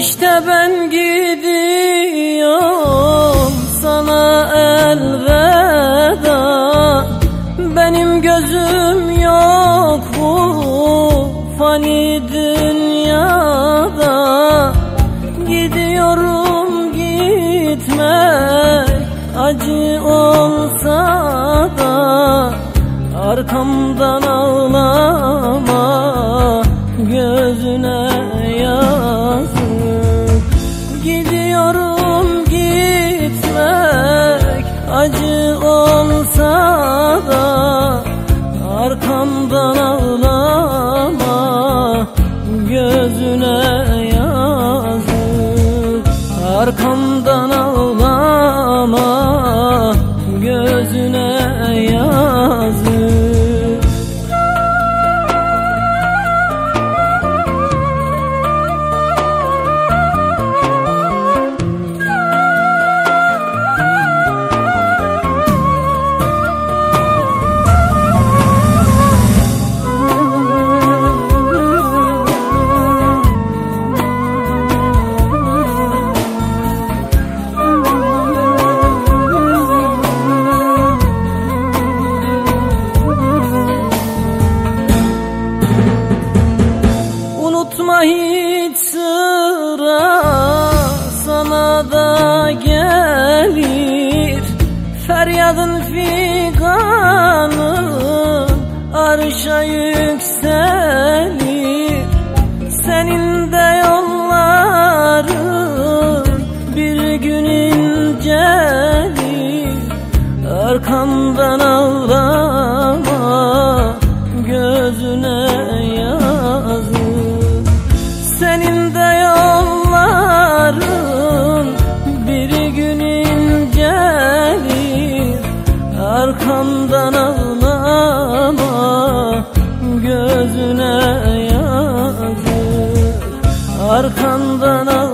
ben gidiyorum sana elveda. Benim gözüm yok bu fani dünyada. Gidiyorum gitmek acı olsa da Arkamdan acı olsa da Arkamdan ağlama gözüne yazık. Arkamdan Unutma hiç sıra sana da gelir. Feryadın figanın arşa yükselir. Senin de yolların bir gün incelir. Arkamdan ağlama Arkamdan ağlama gözüne yazık. Arkandan ağlama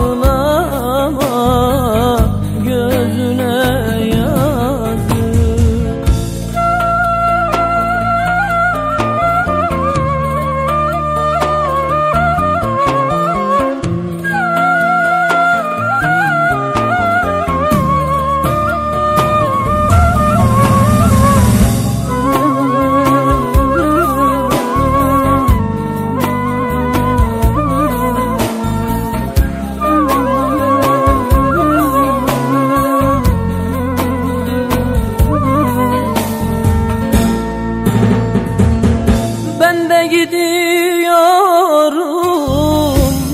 gidiyorum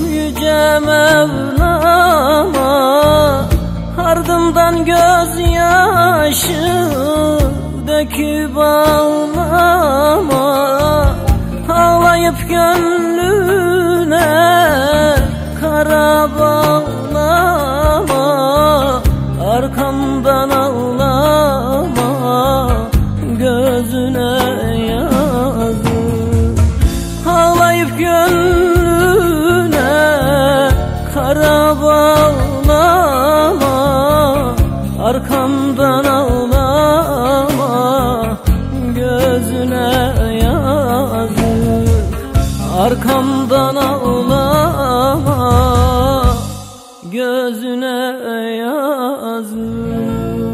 yüce Mevlam'a Ardımdan gözyaşı döküp ağlama kara bağlama Arkamdan ağlama gözüne yazık. Arkamdan ağlama gözüne yazık